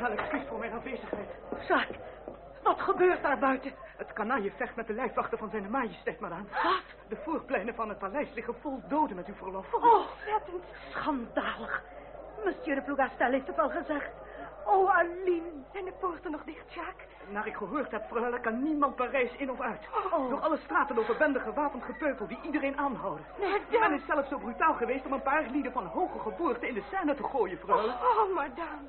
wel excuus voor mijn afwezigheid. Jacques, wat gebeurt daar buiten? Het kanaille vecht met de lijfwachten van zijn majesteit, madame. Wat? De voorpleinen van het paleis liggen vol doden met uw verlof. Oh, zettend schandalig. Monsieur de Plougastel heeft het al gezegd. Oh, Aline. Zijn de poorten nog dicht, Jacques? Naar ik gehoord heb, freule, kan niemand Parijs in of uit. Oh. Door alle straten lopen benden gewapend gepeupel die iedereen aanhouden. Nee, Men is zelfs zo brutaal geweest om een paar lieden van hoge geboorte in de scène te gooien, freule. Oh, madame.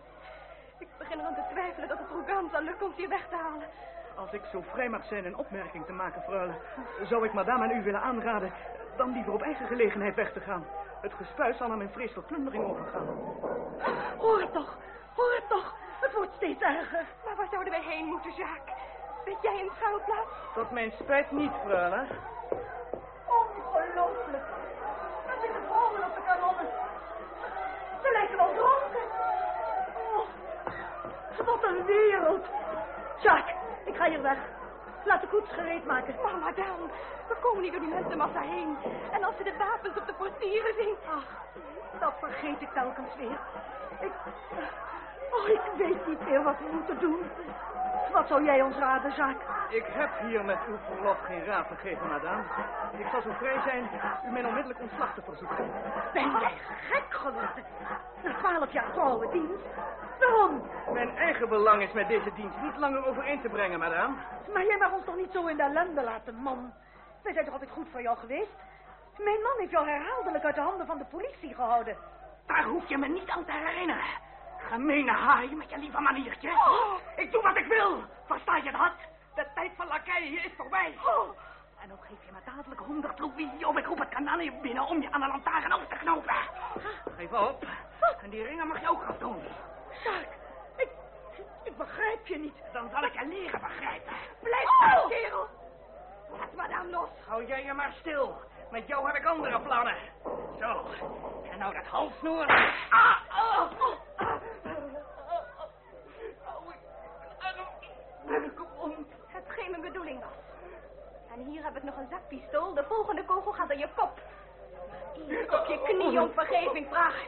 Ik begin eraan te twijfelen dat het Rougan zal lukken ons hier weg te halen. Als ik zo vrij mag zijn een opmerking te maken, freule, zou ik madame en u willen aanraden dan liever op eigen gelegenheid weg te gaan. Het gespuis zal aan mijn vrees voor plundering overgaan. Hoor het toch, hoor het toch. Het wordt steeds erger. Maar waar zouden wij heen moeten, Jacques? Weet jij een schuilplaats? Tot mijn spijt niet, freule. Ongelooflijk. Er zitten vrouwen op de kanonnen. Ze lijken wel dronken. Oh, wereld. Jacques, ik ga hier weg. Laat de koets gereed maken. Maar madame, we komen hier door die mensenmassa heen. En als ze de wapens op de portieren zien... Ach, dat vergeet ik telkens weer. Ik... Oh, ik weet niet meer wat we moeten doen. Wat zou jij ons raden, Jacques? Ik heb hier met uw verlof geen raad te geven, madame. Ik zal zo vrij zijn u mijn onmiddellijk ontslag te verzoeken. Ben jij gek geworden? Na twaalf jaar vrouwendienst? Waarom? Mijn eigen belang is met deze dienst niet langer overeen te brengen, madame. Maar jij mag ons toch niet zo in de ellende laten, man? Wij zijn toch altijd goed voor jou geweest? Mijn man heeft jou herhaaldelijk uit de handen van de politie gehouden. Daar hoef je me niet aan te herinneren. Gemene haai met je lieve maniertje. Ik doe wat ik wil. Versta je dat? De tijd van lakeien is voorbij. En ook geef je me dadelijk honderd louis of ik roep het kanaal binnen om je aan de lantaarn op te knopen. Geef op. En die ringen mag je ook afdoen. Jacques, ik, ik begrijp je niet. Dan zal ik je leren begrijpen. Blijf staan, kerel. Laat madame los. Hou jij je maar stil. Met jou heb ik andere plannen. Zo. En nou dat halssnoer. Ah, oh, oh, ah. Het geen mijn bedoeling was. En hier heb ik nog een zakpistool. De volgende kogel gaat door je kop. Eerst op je knie om vergeving vragen.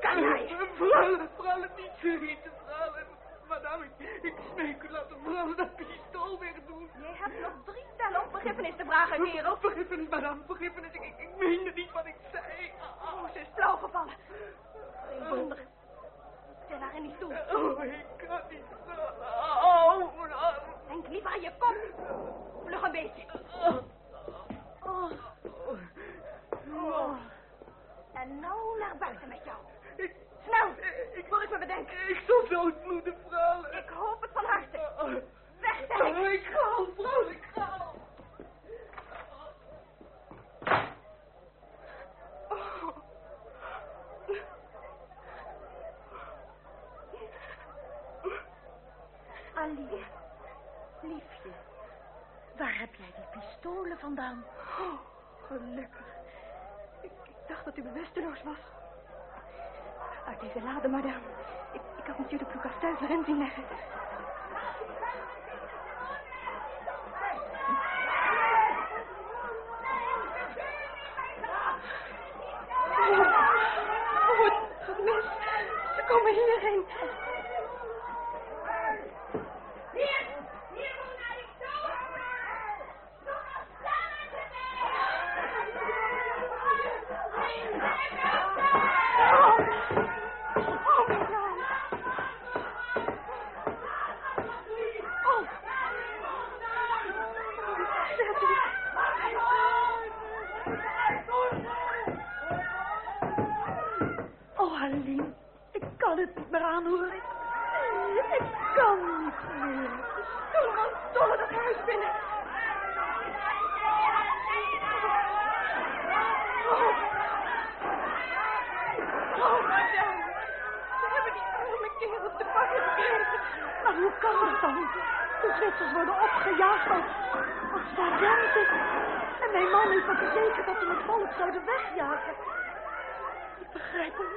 Kan jij? Vrouwen, vrouwen, niet vergeten, vrouwen. Madame, ik, ik smeek u, laat de vrouwen dat pistool weer doen. Je hebt nog drie tellen om vergiffenis te vragen, kerel. Vergiffenis, madame, vergiffenis. Ik, ik, ik meende niet wat ik zei. Oh, ze is flauw gevallen. Geen wonder. Stel haar in die stoel. Oh, ik kan niet. Oh, mijn arm. Denk liever aan je kop. Vlug een beetje. Oh. Oh. En nou naar buiten met jou. Ik, Snel, ik, voor ik me bedenk. ik zal doodbloeden, vrouwen. Ik hoop het van harte. Weg, zeg Oh, ik. ik ga al, vrouw, ik ga al. Aline, liefje, waar heb jij die vandaan? Oh, gelukkig. Ik, ik dacht dat u bewusteloos was. Uit deze lade, madame. Ik, ik had monsieur de Plougastel erin zien leggen.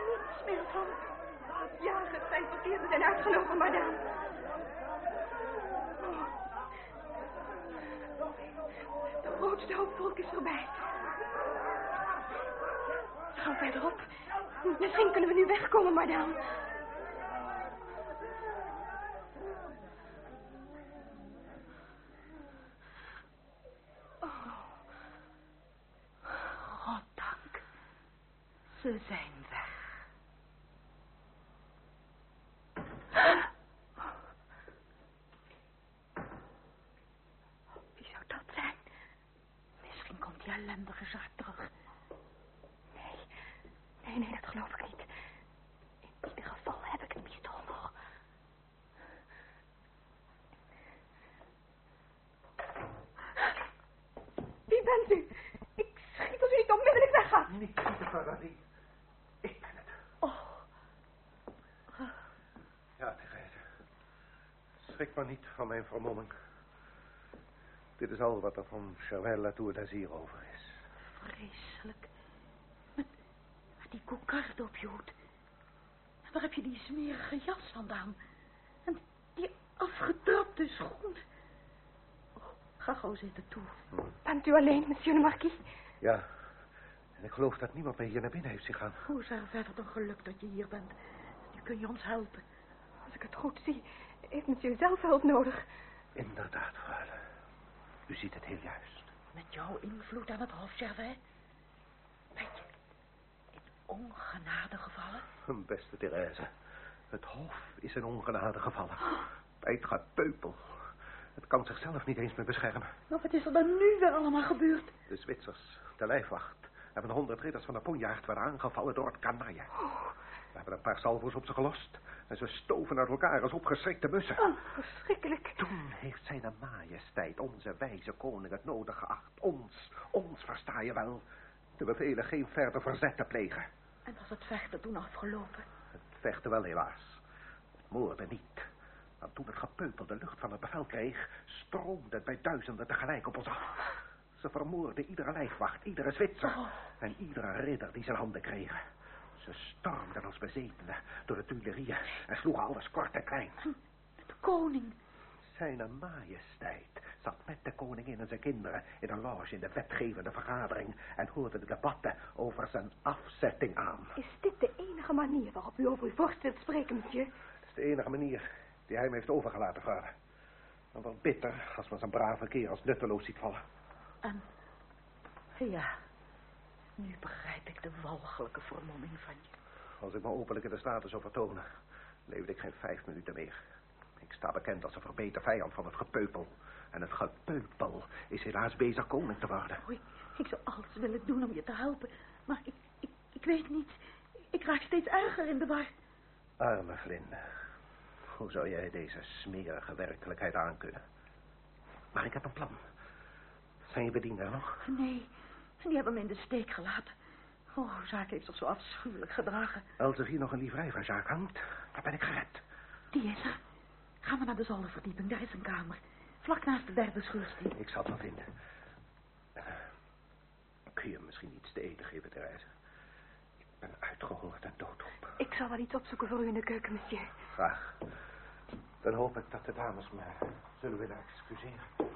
niets meer van. Ja, het zijn uitgelopen, madame. De grootste hoopvolk is voorbij. Gaan verderop. Misschien kunnen we nu wegkomen, madame. Ze zijn Schrik maar niet van mijn vermomming. Dit is al wat er van Cherwell Latour d'Azir over is. vreselijk. Met, met die kokarde op je hoed. Waar heb je die smerige jas vandaan? En die afgetrapte schoen. Oh, ga gauw zitten toe. Bent u alleen, monsieur de marquis? Ja. En ik geloof dat niemand mij hier naar binnen heeft zien gaan. Hoe is er verder toch geluk dat je hier bent? Nu kun je ons helpen. Als ik het goed zie, heeft monsieur zelf hulp nodig. Inderdaad, vader. U ziet het heel juist. Met jouw invloed aan het hof, Gervais. Weet je, in ongenade gevallen. Beste Therese. Het hof is in ongenade gevallen. Bij het gepeupel. Het kan zichzelf niet eens meer beschermen. Maar wat is er dan nu weer allemaal gebeurd? De Zwitsers, de lijfwacht en van de honderd ridders van de ponjaard werden aangevallen door het kanaille. We hebben een paar salvo's op ze gelost en ze stoven uit elkaar als opgeschrikte mussen. Oh, verschrikkelijk. Toen heeft zijn majesteit, onze wijze koning, het nodig geacht. Ons, ons versta je wel, te bevelen geen verder verzet te plegen. En was het vechten toen afgelopen? Het vechten wel helaas. Het moorden niet. Want toen het gepeupel de lucht van het bevel kreeg, stroomde het bij duizenden tegelijk op ons af. Ze vermoorden iedere lijfwacht, iedere Zwitser Oh. en iedere ridder die zijn handen kregen. Ze stormden als bezetenen door de Tuilerieën en sloegen alles kort en klein. De koning. Zijn majesteit zat met de koningin en zijn kinderen in een loge in de wetgevende vergadering en hoorde de debatten over zijn afzetting aan. Is dit de enige manier waarop u over uw vorst wilt spreken, monsieur? Dat is de enige manier die hij me heeft overgelaten, vader. En wat bitter als men zijn brave keer als nutteloos ziet vallen. En, ja, nu begrijp ik de walgelijke vermomming van je. Als ik me openlijk in de staten zou vertonen, leefde ik geen vijf minuten meer. Ik sta bekend als een verbeten vijand van het gepeupel. En het gepeupel is helaas bezig koning te worden. Oh, ik, zou alles willen doen om je te helpen, maar ik, ik, ik weet niet. Ik raak steeds erger in de war. Arme Glinde. Hoe zou jij deze smerige werkelijkheid aankunnen? Maar ik heb een plan. Zijn je bedienden er nog? Nee, die hebben me in de steek gelaten. Oh, zaak heeft zich zo afschuwelijk gedragen. Als er hier nog een livrei van Jacques hangt, dan ben ik gered. Die is er. Gaan we naar de zolderverdieping, daar is een kamer. Vlak naast de derde schuursteen. Ik zal het wel vinden. Eh, kun je misschien iets te eten geven, Therese? Ik ben uitgehongerd en doodop. Ik zal wel iets opzoeken voor u in de keuken, monsieur. Graag. Dan hoop ik dat de dames me zullen willen excuseren.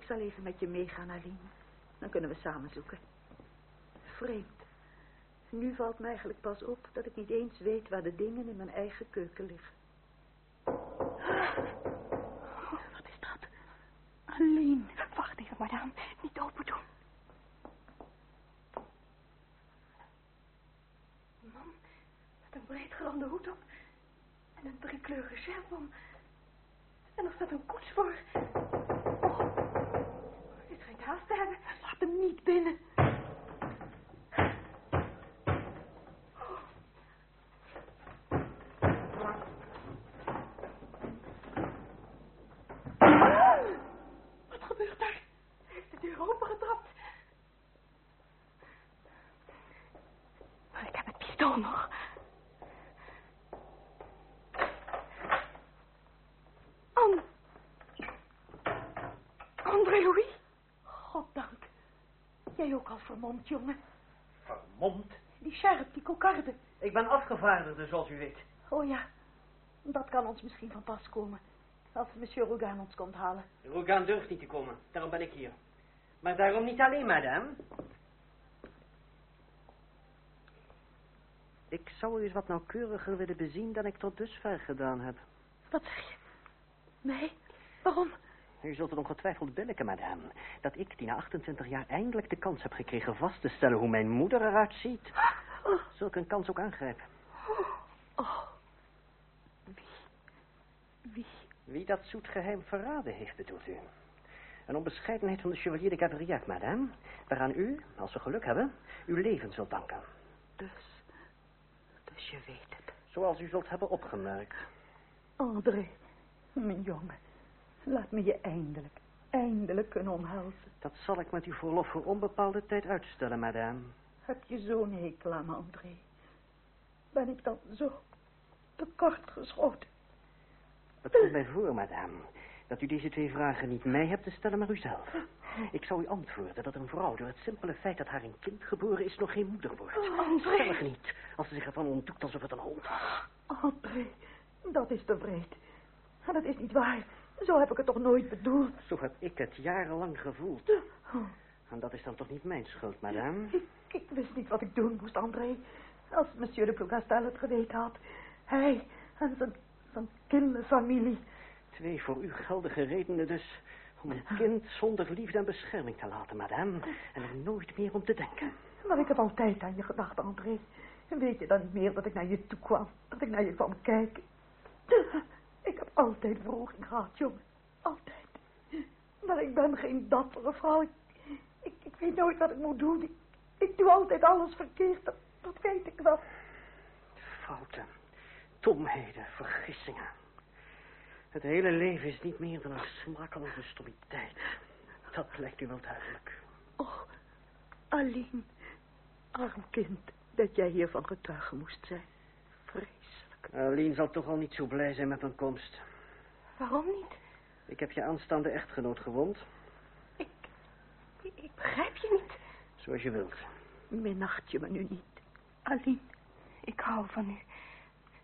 Ik zal even met je meegaan, Aline. Dan kunnen we samen zoeken. Vreemd. Nu valt me eigenlijk pas op dat ik niet eens weet waar de dingen in mijn eigen keuken liggen. Wat is dat? Aline. Wacht even, madame. Niet open doen. Een man met een breedgerande hoed op en een driekleurige sjerp om. En er staat een koets voor. Te hebben. Laat hem niet binnen. Wat gebeurt daar? Hij heeft de deur opengetrapt. Maar ik heb het pistool nog. An... André Louis? Goddank. Jij ook al vermomd, jongen. Vermomd? Die sheriff, die kokarde. Ik ben afgevaardigde, zoals u weet. Oh ja, dat kan ons misschien van pas komen. Als monsieur Rougan ons komt halen. Rogan durft niet te komen, daarom ben ik hier. Maar daarom niet alleen, madame. Ik zou u eens wat nauwkeuriger willen bezien dan ik tot dusver gedaan heb. Wat zeg je? Nee, waarom? U zult het ongetwijfeld billijken, madame, dat ik, die na 28 jaar eindelijk de kans heb gekregen vast te stellen hoe mijn moeder eruit ziet, zulke een kans ook aangrijpen. Oh. Wie? Wie? Wie dat zoet geheim verraden heeft, bedoelt u? Een onbescheidenheid van de chevalier de Gavrillac, madame, waaraan u, als we geluk hebben, uw leven zult danken. Dus, dus je weet het. Zoals u zult hebben opgemerkt. André, mijn jongen, laat me je eindelijk, eindelijk kunnen omhelzen. Dat zal ik met uw verlof voor onbepaalde tijd uitstellen, madame. Heb je zo'n hekel aan me, André? Ben ik dan zo tekort geschoten? Het komt mij voor, madame, dat u deze twee vragen niet mij hebt te stellen, maar uzelf. Ik zou u antwoorden dat een vrouw door het simpele feit dat haar een kind geboren is nog geen moeder wordt. Oh, André. Stellig niet, als ze zich ervan ontdoet alsof het een hond was. André, dat is te vreed. Dat is niet waar. Zo heb ik het toch nooit bedoeld. Zo heb ik het jarenlang gevoeld. Oh, En dat is dan toch niet mijn schuld, madame? ik, ik wist niet wat ik doen moest, André. Als monsieur de Plougastel het geweten had. Hij en zijn, zijn kille familie. Twee voor u geldige redenen dus om een kind zonder liefde en bescherming te laten, madame. En er nooit meer om te denken. Maar ik heb altijd aan je gedacht, André. Weet je dan niet meer dat ik naar je toe kwam? Dat ik naar je kwam kijken? Altijd wroging gehad, jongen. Altijd. Maar ik ben geen dappere vrouw. Ik, ik, ik weet nooit wat ik moet doen. Ik, ik doe altijd alles verkeerd. Dat, dat weet ik wel. Fouten, domheden, vergissingen. Het hele leven is niet meer dan een smakeloze stommiteit. Dat lijkt u wel duidelijk. Oh, Aline. Arm kind, dat jij hiervan getuige moest zijn. Vreselijk. Aline zal toch al niet zo blij zijn met mijn komst. Waarom niet? Ik heb je aanstaande echtgenoot gewond, Ik, ik, begrijp je niet. zoals je wilt. Minacht je me nu niet. Aline. Ik hou van u.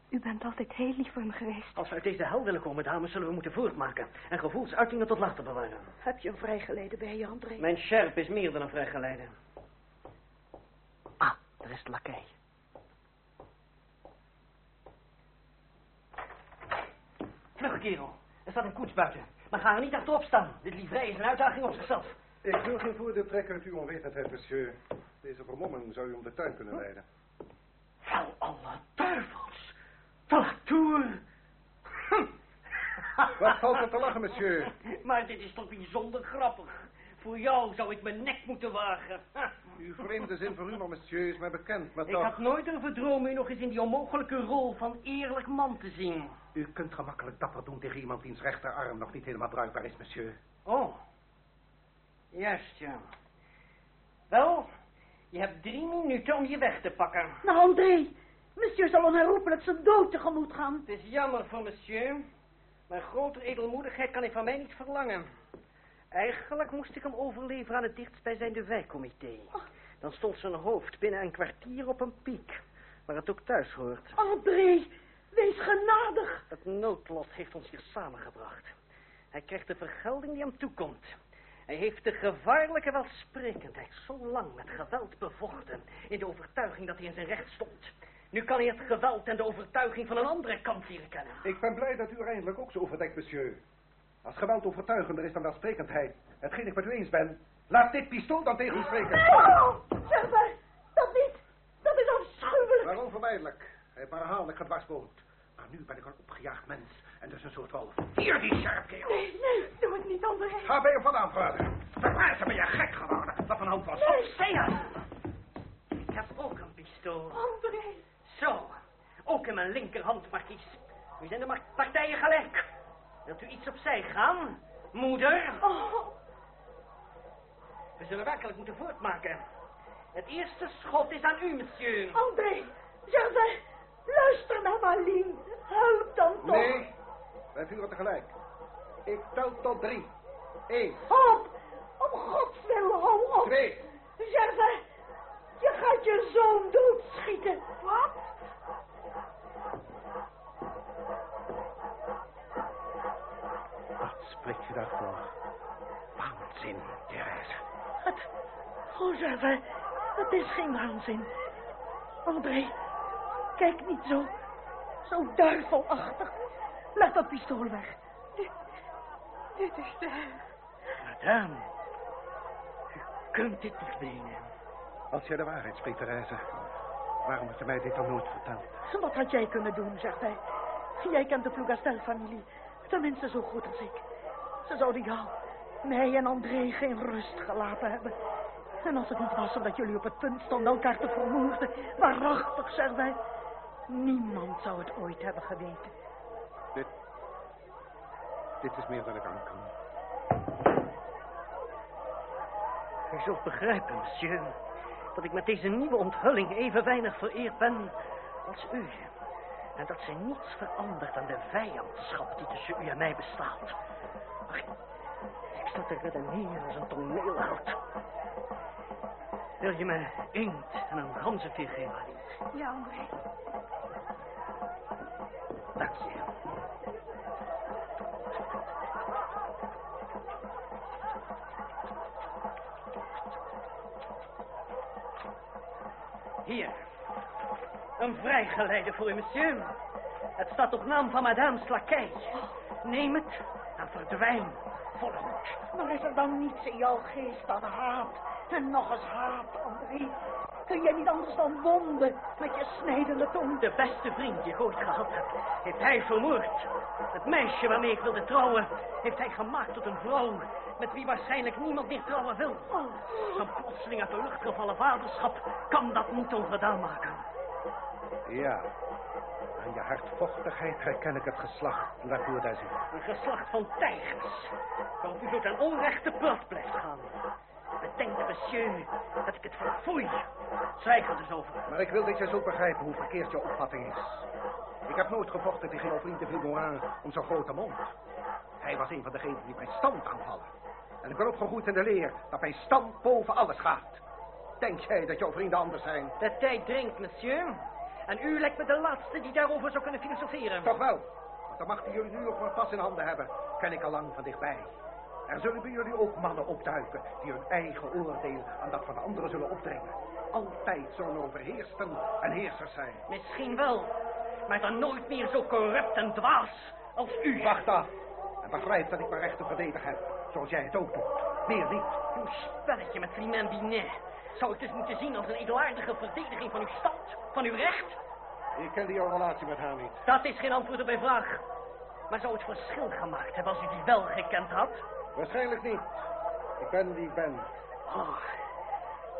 U bent altijd heel lief voor me geweest. Als we uit deze hel willen komen, dames, zullen we moeten voortmaken. En gevoelsuitingen tot later bewaren. Heb je een vrijgeleide bij je, André? Mijn sjerp is meer dan een vrijgeleide. Ah, daar is de lakij. Vlugge kerel, er staat een koets buiten. Maar ga er niet achterop staan. Dit livrei is een uitdaging op zichzelf. Ik wil geen voordeel trekken uit uw onwetendheid, monsieur. Deze vermomming zou u om de tuin kunnen leiden. Wel alle duivels. De latour. Hm. Wat valt er te lachen, monsieur? Maar dit is toch bijzonder grappig. Voor jou zou ik mijn nek moeten wagen. Uw vreemde zin voor humor, monsieur, is mij bekend, maar Ik toch... had nooit durven dromen u nog eens in die onmogelijke rol van eerlijk man te zien. U kunt gemakkelijk dapper doen tegen iemand wiens rechterarm nog niet helemaal bruikbaar is, monsieur. Oh. Juist, ja. Wel, je hebt drie minuten om je weg te pakken. Nou, André. Monsieur zal onherroepelijk zijn dood tegemoet gaan. Het is jammer voor monsieur, maar grotere edelmoedigheid kan ik van mij niet verlangen. Eigenlijk moest ik hem overleveren aan het dichtstbijzijnde wijkcomité. Dan stond zijn hoofd binnen een kwartier op een piek, waar het ook thuis hoort. André, wees genadig. Het noodlot heeft ons hier samengebracht. Hij krijgt de vergelding die hem toekomt. Hij heeft de gevaarlijke welsprekendheid zo lang met geweld bevochten... in de overtuiging dat hij in zijn recht stond. Nu kan hij het geweld en de overtuiging van een andere kant leren kennen. Ik ben blij dat u er eindelijk ook zo over denkt, monsieur. Als geweld overtuigender is dan welsprekendheid, hetgeen ik met u eens ben, laat dit pistool dan tegen u spreken. Oh, zeg maar, dat niet. Dat is afschuwelijk. Maar onvermijdelijk. Hij heeft maar herhaaldelijk gedwarsboomd. Maar nu ben ik een opgejaagd mens en dus een soort wolf. Hier, die scherpkeel. Nee, nee, doe het niet, André. Ga bij hem vandaan, vader. Verbaasd ben je gek geworden. Dat van hand was. Opzij! Ik heb ook een pistool. André. Zo, ook in mijn linkerhand, markies. Nu zijn de partijen gelijk. Wilt u iets opzij gaan, moeder? Oh, We zullen werkelijk moeten voortmaken. Het eerste schot is aan u, monsieur. André. Gervais, luister naar Marlene. Help dan toch. Nee, wij vuren tegelijk. Ik tel tot drie. Eén, Op. Om gods wil, hou op. twee. Gervais, je gaat je zoon doodschieten. Wat? Wat spreekt u daarvoor? Waanzin, Therese. Het, oh Gervais, het is geen waanzin. André, kijk niet zo, zo duivelachtig. Leg dat pistool weg. Dit is te erg. Madame, u kunt dit niet menen. Als je de waarheid spreekt, Therese, waarom had je mij dit dan nooit verteld? Wat had jij kunnen doen, zegt hij. Jij kent de Plougastel-familie. Tenminste zo goed als ik. Ze zouden jou, mij en André geen rust gelaten hebben. En als het niet was omdat jullie op het punt stonden elkaar te vermoorden... waarachtig, zegt hij... niemand zou het ooit hebben geweten. Dit... Dit is meer dan ik aan kan. U zult begrijpen, monsieur, dat ik met deze nieuwe onthulling even weinig vereerd ben als u. En dat ze niets verandert aan de vijandschap die tussen u en mij bestaat. Maar ik, ik sta te redeneren als een toneelheld. Wil je me inkt en een ganzenveer geven? Ja, André. Dank je. Hier. Een vrijgeleide voor u, monsieur. Het staat op naam van madame's lakij. Neem het en verdwijn voorgoed. Maar is er dan niets in jouw geest dan haat? En nog eens haat, André. Kun jij niet anders dan wonden met je snijdende tong? De beste vriend die ik ooit gehad heb, heeft hij vermoord. Het meisje waarmee ik wilde trouwen, heeft hij gemaakt tot een vrouw... met wie waarschijnlijk niemand meer trouwen wil. Zo'n plotseling uit de lucht gevallen vaderschap kan dat niet ongedaan maken. Ja. Aan je hardvochtigheid herken ik het geslacht Latour d'Azur. Een geslacht van tijgers, waarop u zo ten onrechte plat blijft gaan. Bedenk, monsieur, dat ik het verfoei. Zwijg er dus over. Maar ik wil dat je zult begrijpen hoe verkeerd je opvatting is. Ik heb nooit gevochten tegen jouw vriend de Vilmorin om zo'n grote mond. Hij was een van degenen die mijn stand aanvallen. En ik ben opgegroeid in de leer dat mijn stand boven alles gaat. Denk jij dat jouw vrienden anders zijn? De tijd dringt, monsieur. En u lijkt me de laatste die daarover zou kunnen filosoferen. Toch wel. Want de macht die jullie nu ook maar pas in handen hebben, ken ik al lang van dichtbij. Er zullen bij jullie ook mannen opduiken die hun eigen oordeel aan dat van anderen zullen opdringen. Altijd zullen overheersten en heersers zijn. Misschien wel, maar dan nooit meer zo corrupt en dwaas als u. Wacht af en begrijp dat ik mijn recht te verdedigen heb, zoals jij het ook doet. Meer niet. Uw spelletje met Clement Binet zou ik dus moeten zien als een edelaardige verdediging van uw stand, van uw recht. Ik kende jouw relatie met haar niet. Dat is geen antwoord op mijn vraag. Maar zou het verschil gemaakt hebben als u die wel gekend had? Waarschijnlijk niet. Ik ben wie ik ben. Oh,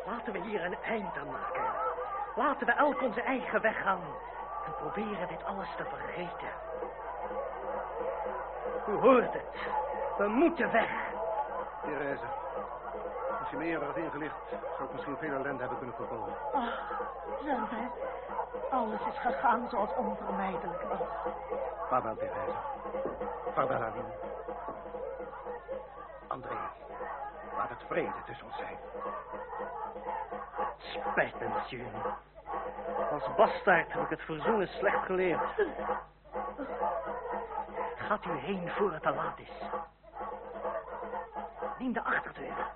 laten we hier een eind aan maken. Laten we elk onze eigen weg gaan. En proberen dit alles te vergeten. U hoort het. We moeten weg. Therese, als je me eerder had ingelicht, zou ik misschien veel ellende hebben kunnen voorkomen. Ach, zegt hij. Alles is gegaan zoals onvermijdelijk was. Vaarwel, Therese. Vaarwel, Aline. André, laat het vrede tussen ons zijn. Spijt me, monsieur. Als bastaard heb ik het verzoenen slecht geleerd. Gaat u heen voor het te laat is. Neem de achterdeur.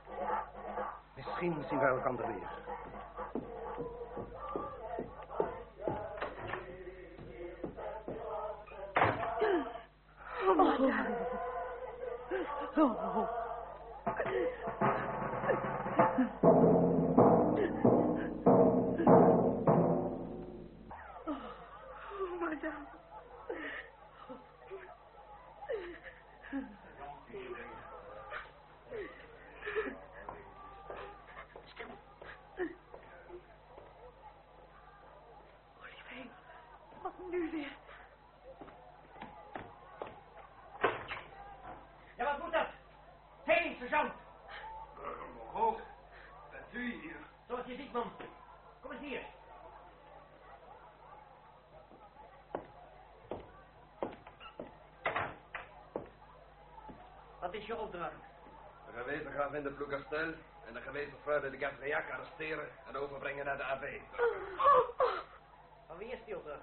Misschien zien wij elkaar weer. Oh, madame. Oh. Oh, madame. Olivier, wat nu weer? Ja, wat moet dat? Hé, hey, sergeant. Hoog, bent u hier? Zoals je ziet, man. Kom eens hier. Wat is je opdracht? De gewezen gaat in de Plougastel en de gewezen vrouw de Gavriac arresteren en overbrengen naar de AB. Van wie is die opdracht?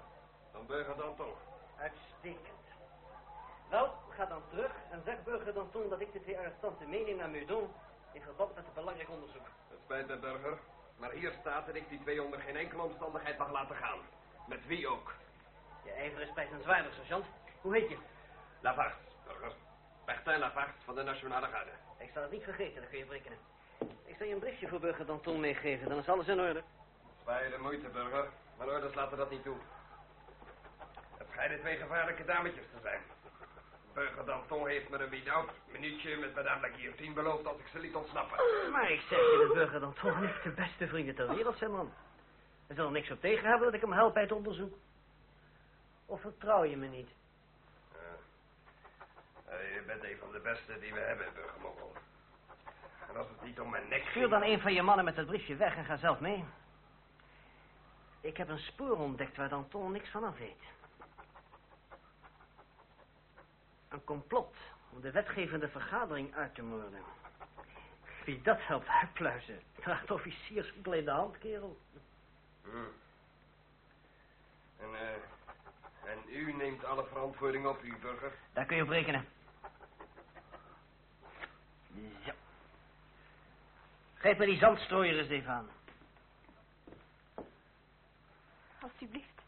Dan burger dan toch. Uitstekend. Wel, ga dan terug en zeg burger Danton dat ik de twee arrestanten meeneem naar Meudon in verband met een belangrijk onderzoek. Het spijt me, burger, maar hier staat dat ik die twee onder geen enkele omstandigheid mag laten gaan. Met wie ook. Je ijver is bijzonswaardig, sergeant. Hoe heet je? Lavarce, burger. Martin Lafarge van de Nationale Garde. Ik zal het niet vergeten, dat kun je berekenen. Ik zal je een briefje voor burger Danton meegeven, dan is alles in orde. Je de moeite, burger. Mijn orders laten dat niet toe. Het schijnen twee gevaarlijke dametjes te zijn. Burger Danton heeft me een minuut, minuutje met madame la Guillotine beloofd als ik ze liet ontsnappen. Maar ik zeg je, de burger Danton heeft de beste vrienden ter wereld, zijn man. Hij zal er niks op tegen hebben dat ik hem help bij het onderzoek. Of vertrouw je me niet? Ja. Eh, je bent een van de beste die we hebben, burgermogel. En als het niet om mijn nek Stuur dan een van je mannen met het briefje weg en ga zelf mee. Ik heb een spoor ontdekt waar Danton niks van af weet. Een complot om de wetgevende vergadering uit te moorden. Wie dat helpt uitpluizen, draagt officiersvoetel in de hand, kerel. Hm. En, eh, en u neemt alle verantwoording op u, burger. Daar kun je op rekenen. Zo. Geef me die zandstrooier eens even aan. Alsjeblieft.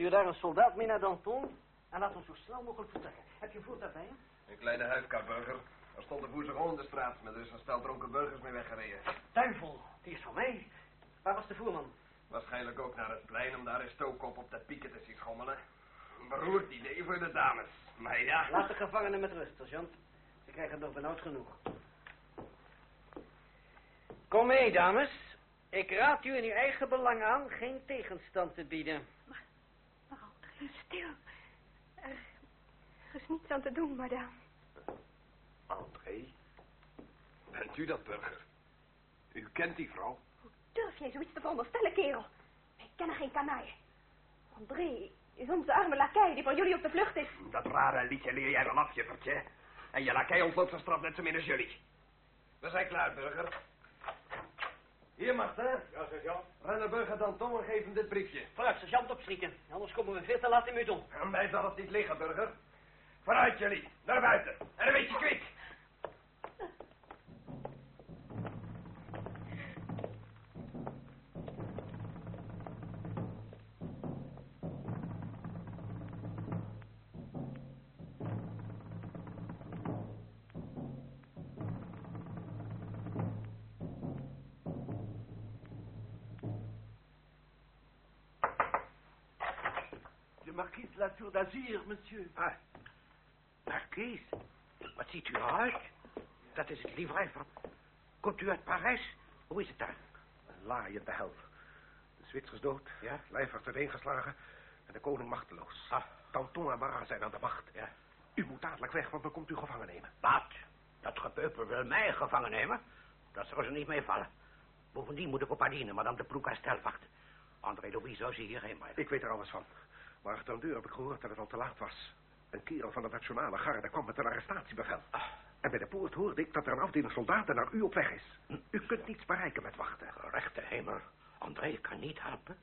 Stuur daar een soldaat mee naar Danton en laat ons zo snel mogelijk vertrekken. Heb je een voertuig bij je? Een kleine huiskar, burger. Er stond een boezer in de straat met dus een stel dronken burgers mee weggereden. Tuinvol, die is van mij. Waar was de voerman? Waarschijnlijk ook naar het plein om daar een stookkop op de pieken te zien schommelen. Een beroerd idee voor de dames. Maar ja... Laat de gevangenen met rust, sergeant. Ze krijgen het nog benauwd genoeg. Kom mee, dames. Ik raad u in uw eigen belang aan geen tegenstand te bieden. Stil. Er, er is niets aan te doen, madame. André? Bent u dat, burger? U kent die vrouw? Hoe durf jij zoiets te veronderstellen, kerel? Wij kennen geen kanaille. André is onze arme lakij die voor jullie op de vlucht is. Dat rare liedje leer jij wel af, juffertje. En je lakij ontloopt zijn straf net zo min als jullie. We zijn klaar, burger. Hier, Martin. Ja, sergeant. Ren naar burger Danton en geef hem dit briefje. Vooruit, sergeant, opschieten. Anders komen we veel te laat in Muton. Aan mij zal het niet liggen, burger. Vooruit, jullie. Naar buiten. d'Azur, monsieur. Ah, Marquise, wat ziet u eruit? Dat is het livrei van... Komt u uit Parijs? Hoe is het daar? Een laaiende hel. De Zwitsers dood, ja. Lijfwacht uiteengeslagen en de koning machteloos. Ah. Danton en Marat zijn aan de macht. Ja. U moet dadelijk weg, want dan komt u gevangen nemen. Wat? Dat gepeupel wil mij gevangen nemen? Dat zou ze niet meevallen. Bovendien moet ik op haar dienen, madame de Ploekastel wachten. André Louis zou ze hierheen brengen. Ik weet er alles van. Maar achter een deur heb ik gehoord dat het al te laat was. Een kerel van de Nationale Garde kwam met een arrestatiebevel. En bij de poort hoorde ik dat er een afdeling soldaten naar u op weg is. U kunt niets bereiken met wachten. Rechte hemel. André kan niet helpen.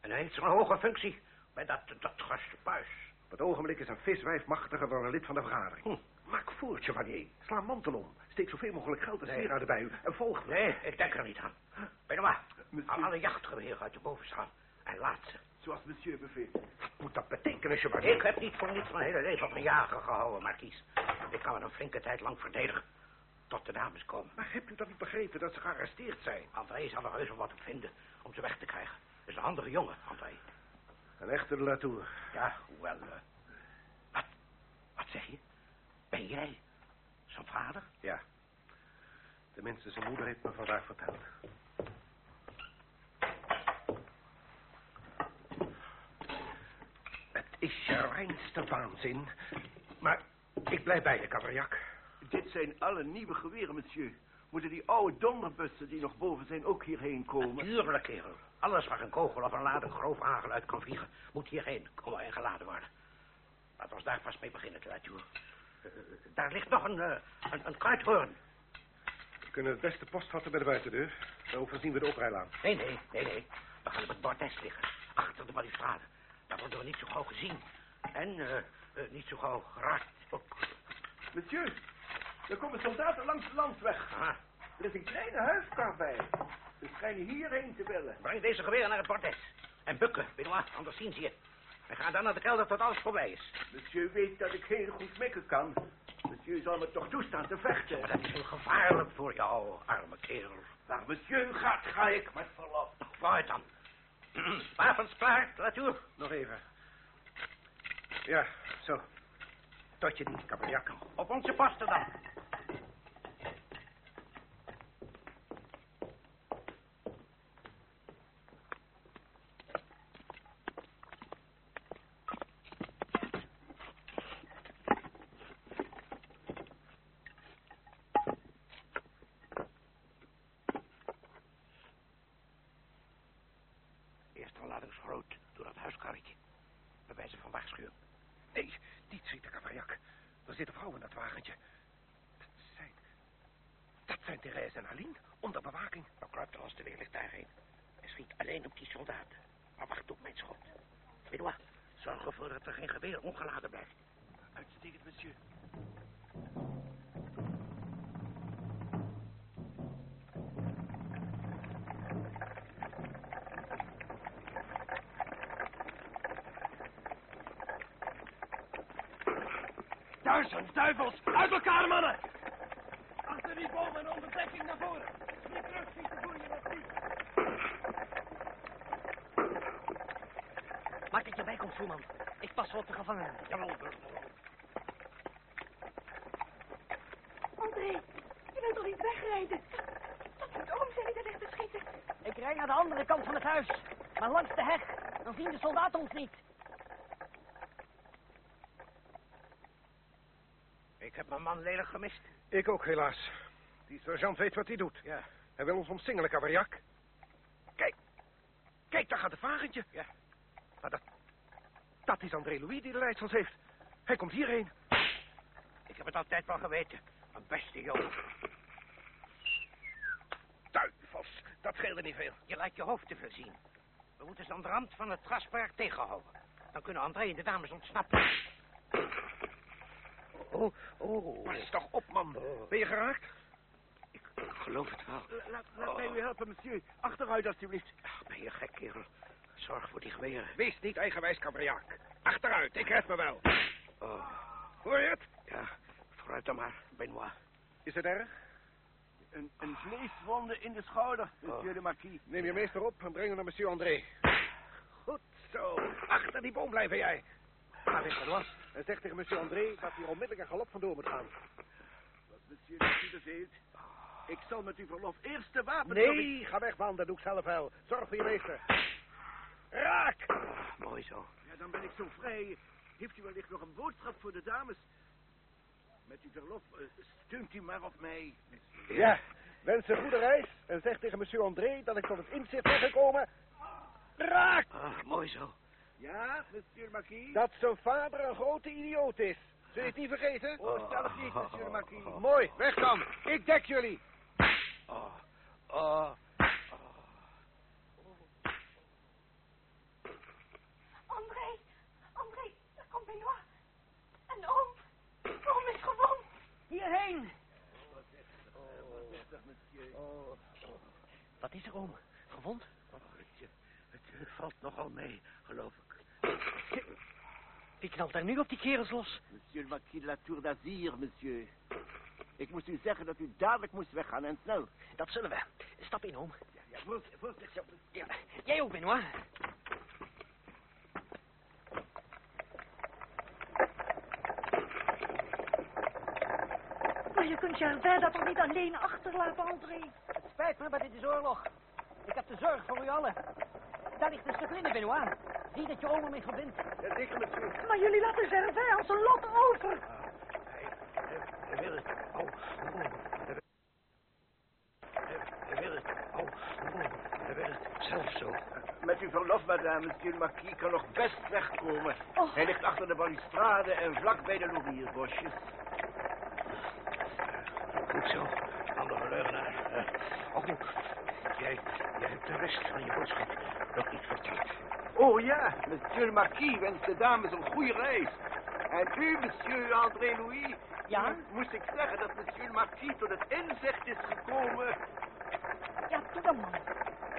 En hij heeft zo'n hoge functie bij dat, dat gespuis. Op het ogenblik is een viswijf machtiger dan een lid van de vergadering. Hm. Maak voort, chevalier. Sla mantel om. Steek zoveel mogelijk geld en Nee. sieraden bij u. En volg me. Nee, ik denk er niet aan. Benoît, haal alle jachtgeweren uit de bovenzaal. En laat ze. Zoals monsieur beveelt. Wat moet dat betekenen, chevalier? Ik heb niet voor niets mijn hele leven op een jager gehouden, markies. Ik kan me een flinke tijd lang verdedigen. Tot de dames komen. Maar hebt u dan niet begrepen dat ze gearresteerd zijn? André zal er heus wel wat op vinden om ze weg te krijgen. Dat is een andere jongen, André. Een echte Latour. Ja, hoewel... eh, wat? Wat zeg je? Ben jij zijn vader? Ja. Tenminste, zijn moeder heeft me vandaag verteld. Het is je reinste waanzin. Maar ik blijf bij je, kamerjak. Dit zijn alle nieuwe geweren, monsieur. Moeten die oude donderbussen die nog boven zijn ook hierheen komen? Natuurlijk, kerel. Alles waar een kogel of een lading grof aangeluid kan vliegen... moet hierheen komen en geladen worden. Laten we daar vast mee beginnen, Claudio. Uh, daar ligt nog een, uh, een, een kruidhoorn. We kunnen het beste post vatten bij de buitendeur. Zo overzien we de oprijlaan. Nee, nee, nee, nee. We gaan op het bordes liggen. Achter de balustrade. Daar worden we niet zo gauw gezien. En uh, uh, niet zo gauw geraakt. Ook. Monsieur, er komen soldaten langs de landweg. Ah, Er is een kleine huiskar bij. Ze schijnen hierheen te willen. Breng deze geweren naar het bordes. En bukken, Benoit, anders zien ze je. En ga dan naar de kelder tot alles voorbij is. Monsieur weet dat ik heel goed mikken kan. Monsieur zal me toch toestaan te vechten. Maar dat is heel gevaarlijk voor jou, arme kerel. Waar monsieur gaat, ga ik met verlof. Vooruit dan. Wapens klaar, Latour. Nog even. Ja, zo. Tot je dienst, Cavalier. Op onze posten dan. Eerst een ladingsgroot door dat huiskarretje. Bij wijze van waarschuwing. Er zitten vrouwen in dat wagentje. Dat zijn... Dat zijn Therese en Aline, onder bewaking. Dan kruipt er als de weerlicht daarheen. En schiet alleen op die soldaten. Maar wacht op mijn schot. Benoit, zorg ervoor dat er geen geweer ongeladen blijft. Uitstekend, monsieur. Duivels! Uit elkaar, mannen! Achter die bomen en onder dekking naar voren. Niet terugschieten voor je wat ziet. Maak dat je bij komt, voerman. Ik pas wel op de gevangenen. Jawel, André, je wilt toch niet wegrijden? Dat moet oom zijn niet weg te schieten. Ik rijd naar de andere kant van het huis. Maar langs de heg. Dan zien de soldaten ons niet. Ik heb mijn man lelijk gemist. Ik ook, helaas. Die sergeant weet wat hij doet. Ja. Hij wil ons omsingelen, Cavalier. Kijk. Kijk, daar gaat het wagentje. Ja. Maar dat... Dat is André Louis die de leidsels heeft. Hij komt hierheen. Ik heb het altijd wel geweten. Een beste jongen. Duivels, dat scheelde niet veel. Je laat je hoofd te veel zien. We moeten ze aan de rand van het grasperk tegenhouden. Dan kunnen André en de dames ontsnappen. Oh, oh. Pas toch op, man. Ben je geraakt? Ik geloof het wel. Laat, laat mij u helpen, monsieur. Achteruit, alstublieft. Ach, ben je gek, kerel. Zorg voor die geweren. Wees niet eigenwijs, Cavalier. Achteruit, ik red me wel. Oh, Hoor je het? ja. Vooruit dan maar, Benoit. Is het erg? Een, een vleeswonde in de schouder, monsieur Oh. de marquis. Neem je meester op en breng hem naar monsieur André. Goed zo. Achter die boom blijven jij. Ga weg, Benoit. En zeg tegen monsieur André dat hij er onmiddellijk een galop vandoor moet gaan. Wat monsieur de beveelt. Ik zal met uw verlof eerst de wapen... Nee, ga weg, man. Dat doe ik zelf wel. Zorg voor je meester. Raak! Ah, mooi zo. Ja, dan ben ik zo vrij. Heeft u wellicht nog een boodschap voor de dames? Met uw verlof, eh, steunt u maar op mij. Ja, wens een goede reis en zeg tegen monsieur André dat ik tot het inzicht ben gekomen. Raak! Ah, mooi zo. Ja, monsieur marquis? Dat zijn vader een grote idioot is. Zul je het niet vergeten? Oh, zelf niet, monsieur marquis. Mooi, weg dan. Ik dek jullie. Oh, oh. André, André, daar komt Benoit. En oom, oom is gewond. Hierheen. Monsieur. Wat is er, oom? Gewond? Oh, het, het valt nogal mee, geloof ik. Wie knalt daar nu op die kerels los? Monsieur le marquis de la Tour d'Azur, monsieur. Ik moest u zeggen dat u dadelijk moest weggaan en snel. Dat zullen we. Stap in, oom. Ja, ja, voorzichtig, voorzichtig. Ja, jij ook, Benoit. Maar je kunt Gervais dat toch niet alleen achterlaten, André? Het spijt me, maar dit is oorlog. Ik heb de zorg voor u allen. Daar ligt de stuklinde, Benoit. Zie dat je oom ermee verbindt. Ja, zeker, monsieur. Maar jullie laten Gervais als een lot over. Hij wil het. Oh, oh. Hij hij wil het. Oh, oh. Hij wil het. Zelf zo. Met uw verlof, madame, monsieur le marquis kan nog best wegkomen. Oh. Hij ligt achter de balustrade en vlak bij de laurierbosjes. Goed zo. Andere leugenaar. Eh, oh, jij, jij hebt de rest van je boodschap nog niet verteld. Oh ja, monsieur le marquis wenst de dames een goede reis. En u, monsieur André Louis, Ja? Moest ik zeggen dat monsieur Marquis tot het inzicht is gekomen... Ja, doe dan, man.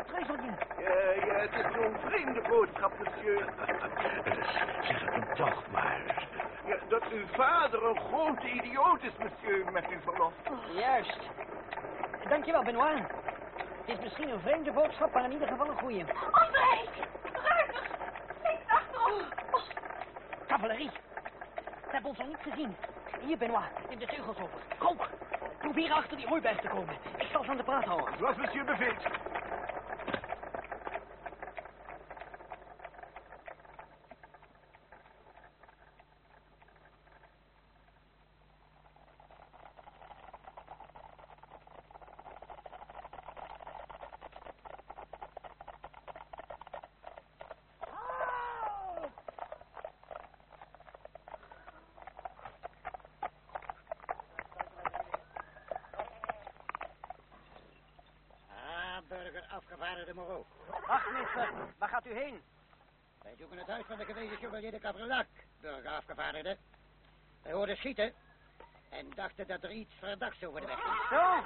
Treuzel niet. Ja, ja, het is zo'n vreemde boodschap, monsieur. Zeg het hem toch maar. Ja, dat uw vader een grote idioot is, monsieur, met uw verlof. Juist. Dankjewel, Benoit. Het is misschien een vreemde boodschap, maar in ieder geval een goeie. André! Ruiters! Links achterom! Cavalerie. Ze hebben ons nog niet gezien. Hier, Benoit, neem de teugels over. Kom. Probeer achter die hooiberg te komen. Ik zal ze aan de praat houden. Zoals monsieur beveelt. Ah, burger afgevaardigde Moreau. Wacht, meester. Waar gaat u heen? Wij zoeken het huis van de gewezen chevalier de Cabrelac, burger afgevaardigde. Wij hoorden schieten en dachten dat er iets verdachts over de weg ging. Zo.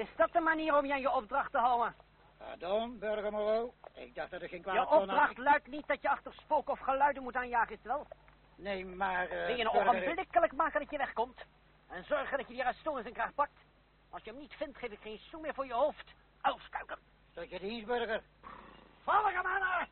Is dat de manier om je aan je opdracht te houden? Pardon, burger Moreau. Ik dacht dat er geen kwaad Je opdracht luidt niet dat je achter spook of geluiden moet aanjagen, is het wel? Nee, maar... eh, Wil je nou burger- ogenblikkelijk maken dat je wegkomt? En zorgen dat je die arrestoor in kraag pakt? Als je hem niet vindt, geef ik geen sou meer voor je hoofd. Uilskuiker. Tot je dienst, burger. Vallige mannen!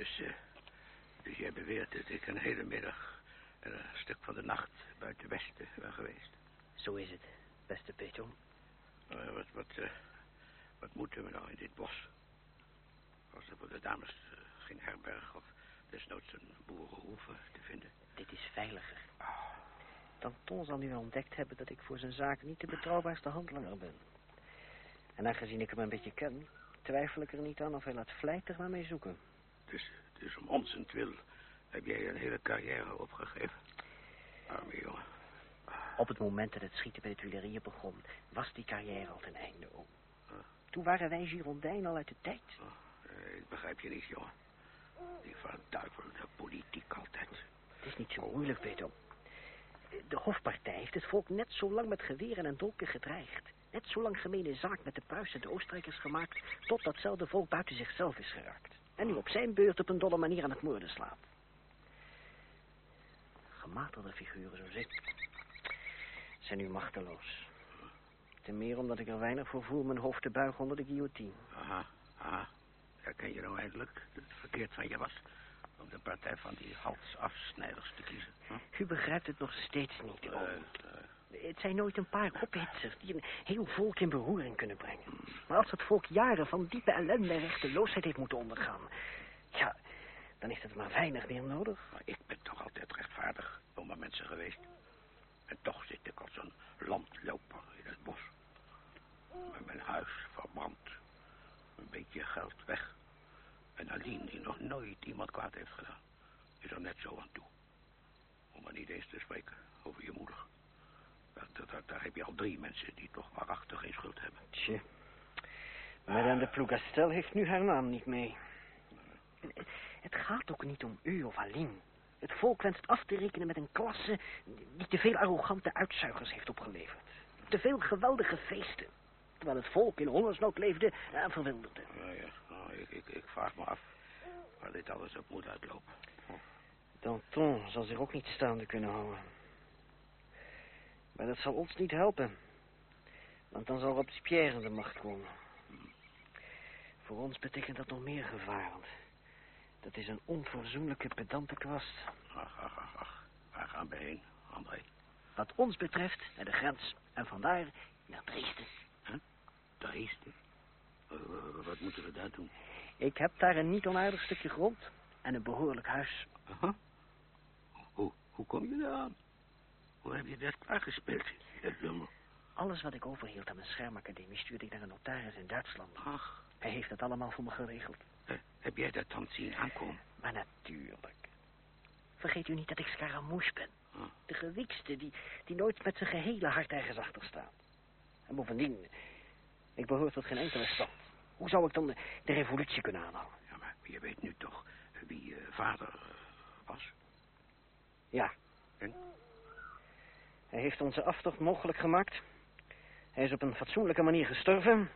Dus, eh, dus jij beweert dat ik een hele middag en een stuk van de nacht buiten Westen ben geweest. Zo is het, beste Peter. Eh, wat, wat, eh, wat moeten we nou in dit bos? Was er voor de dames geen herberg of desnoods een boerenhoeve te vinden? Dit is veiliger. Danton zal nu ontdekt hebben dat ik voor zijn zaken niet de betrouwbaarste handelaar ben. En aangezien ik hem een beetje ken, twijfel ik er niet aan of hij laat vlijtig naar mij zoeken. Dus, dus om onzentwil heb jij een hele carrière opgegeven. Arme jongen. Op het moment dat het schieten bij de Tuileries begon, was die carrière al ten einde om. Toen waren wij Girondijn al uit de tijd. Eh, ik begrijp je niet, jongen. Die verduivelde politiek altijd. Het is niet zo moeilijk, Peter. De hofpartij heeft het volk net zo lang met geweren en dolken gedreigd. Net zo lang gemene zaak met de Pruisen en de Oostenrijkers gemaakt... tot datzelfde volk buiten zichzelf is geraakt. En nu op zijn beurt op een dolle manier aan het moorden slaat. Gematelde figuren zoals ik... zijn nu machteloos. Ten meer omdat ik er weinig voor voel mijn hoofd te buigen onder de guillotine. Aha, aha. Herken je nou eindelijk dat het verkeerd van je was... om de partij van die halsafsnijders te kiezen? Hm? U begrijpt het nog steeds niet, oom. Eh, eh, Het zijn nooit een paar ophitsers die een heel volk in beroering kunnen brengen. Maar als het volk jaren van diepe ellende en rechteloosheid heeft moeten ondergaan... ja, dan is het maar weinig meer nodig. maar ik ben toch altijd rechtvaardig onder mensen geweest. En toch zit ik als een landloper in het bos. Met mijn huis verbrand. Een beetje geld weg. En Aline, die nog nooit iemand kwaad heeft gedaan, is er net zo aan toe. Om maar niet eens te spreken over je moeder. Daar, heb je al drie mensen die toch waarachtig geen schuld hebben. Tje. Madame de Plougastel heeft nu haar naam niet mee. Het gaat ook niet om u of Aline. Het volk wenst af te rekenen met een klasse die te veel arrogante uitzuigers heeft opgeleverd. Te veel geweldige feesten. Terwijl het volk in hongersnood leefde en verwilderde. Nou ja, nou, ik, ik, ik vraag me af waar dit alles op moet uitlopen. Danton zal zich ook niet staande kunnen houden. Maar dat zal ons niet helpen. Want dan zal Robespierre aan de macht komen. Voor ons betekent dat nog meer gevaar, want dat is een onverzoenlijke pedante kwast. Ach, ach, ach, ach. Waar gaan we heen, André? Wat ons betreft, naar de grens. En vandaar naar Dresden. Dresden? Eh, wat moeten we daar doen? Ik heb daar een niet onaardig stukje grond en een behoorlijk huis. Aha. Hoe, hoe kom je daar aan? Hoe heb je dat klaargespeeld? Nummer. Alles wat ik overhield aan mijn schermacademie stuurde ik naar een notaris in Duitsland. Ach, Hij heeft het allemaal voor me geregeld. eh, heb jij dat dan zien aankomen? Maar natuurlijk. Vergeet u niet dat ik Scaramouche ben. Ah. De gewiekste die, die nooit met zijn gehele hart ergens achter staat. En bovendien, ik behoor tot geen enkele stand. Hoe zou ik dan de, de revolutie kunnen aanhouden? Ja, maar je weet nu toch wie je vader eh, was? Ja. En? Hij heeft onze aftocht mogelijk gemaakt. Hij is op een fatsoenlijke manier gestorven.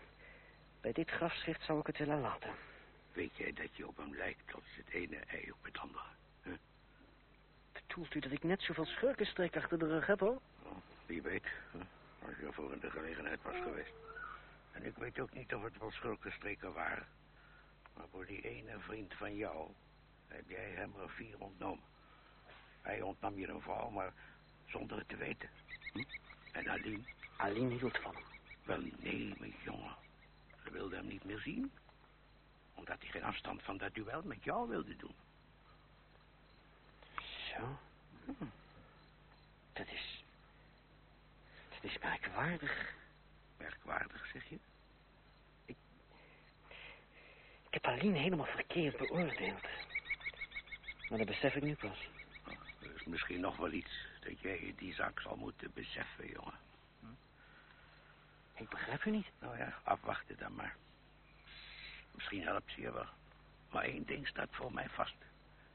Bij dit grafschrift zou ik het willen laten. Weet jij dat je op hem lijkt als het ene ei op het andere? Bedoelt u dat ik net zoveel schurkenstreek achter de rug heb, hoor? Oh, wie weet, hè, als je voor in de gelegenheid was geweest. En ik weet ook niet of het wel schurkenstreken waren. Maar voor die ene vriend van jou heb jij hem er vier ontnomen. Hij ontnam je een vrouw, maar zonder het te weten. Hm? En Aline? Aline hield van hem. Wel, nee, mijn jongen. Ze wilde hem niet meer zien. Omdat hij geen afstand van dat duel met jou wilde doen. Zo. Hm. Dat is... Dat is merkwaardig. Merkwaardig, zeg je? Ik heb Aline helemaal verkeerd beoordeeld. Maar dat besef ik nu pas. Oh, er is misschien nog wel iets dat jij in die zaak zal moeten beseffen, jongen. Ik begrijp u niet. Nou ja, afwachten dan maar. Misschien helpt ze je wel. Maar één ding staat voor mij vast.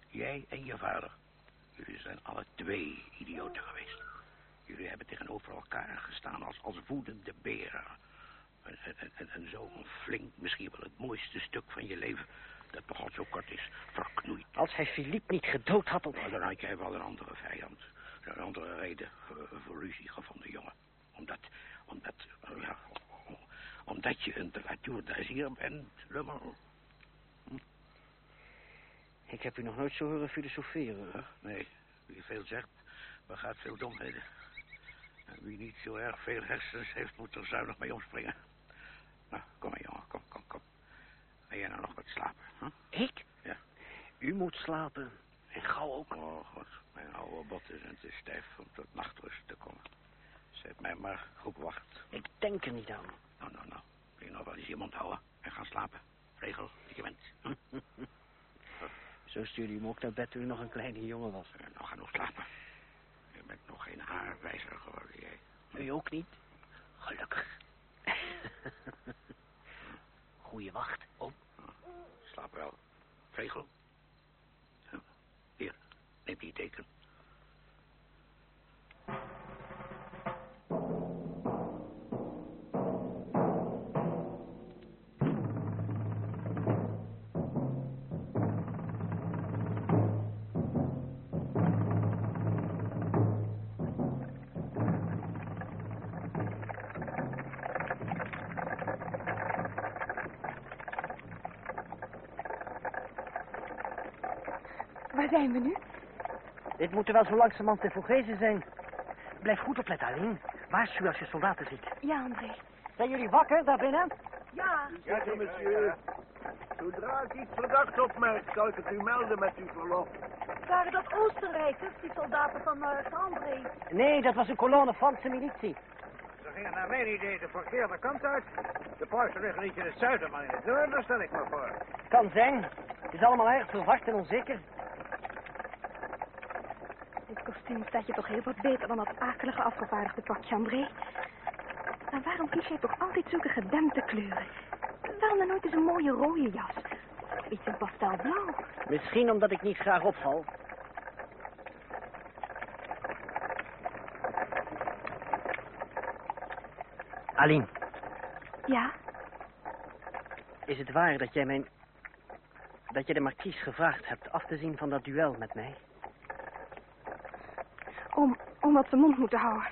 Jij en je vader. Jullie zijn alle twee idioten geweest. Jullie hebben tegenover elkaar gestaan als, als woedende beren. En, en, en, en zo'n flink, misschien wel het mooiste stuk van je leven... dat toch al zo kort is, verknoeid. Als hij Philippe niet gedood had, dan... Maar dan had jij wel een andere vijand. Een andere reden voor ruzie gevonden, jongen. Omdat, omdat, eh, ja, omdat je een d'Azier bent, Lummer. Ik heb u nog nooit zo horen filosoferen. Huh? Nee, wie veel zegt, begaat veel domheden. En wie niet zo erg veel hersens heeft, moet er zuinig mee omspringen. Nou, kom maar, jongen, kom, kom, kom. Ga jij nou nog wat slapen, hè? Ik? Ja. U moet slapen. En gauw ook. Oh, god, mijn oude botten zijn te stijf om tot nachtrust te komen. Zet mij maar goed wacht. Ik denk er niet aan. Nou, nou, nou. Kun je nog wel eens je mond houden en gaan slapen? Regel, dat je bent. Hm? Zo stuurde u hem ook naar bed toen u nog een kleine jongen was. Eh, nou, ga nog slapen. Je bent nog geen haar wijzer geworden, jij. U ook niet? Gelukkig. Goeie wacht. Oh, Slaap wel. Regel. Hm. Hier, neem die teken. Waar zijn we nu? Dit moeten wel zo langzamerhand de Vogezen zijn. Blijf goed opletten, Aline. Waarschuw als je soldaten ziet. Ja, André. Zijn jullie wakker daar binnen? Ja. Ja, monsieur. Zodra ik iets verdachts opmerk, zal ik het u melden met uw verlof. Waren dat Oostenrijkers, die soldaten van uh, André? Nee, dat was een kolonne Franse militie. Ze gingen naar mijn idee de verkeerde kant uit. De Pruisen liggen niet in het zuiden, maar in het noorden, stel ik me voor. Kan zijn. Het is allemaal erg verwacht en onzeker. Kostuum staat je toch heel wat beter dan dat akelige afgevaardigde pakje, André. Maar waarom kies jij toch altijd zulke gedempte kleuren? Waarom dan nooit eens een mooie rode jas? Of iets in pastelblauw? Misschien omdat ik niet graag opval. Aline, Ja? is het waar dat jij mijn... dat je de markies gevraagd hebt af te zien van dat duel met mij? Om, om wat zijn mond moeten houden.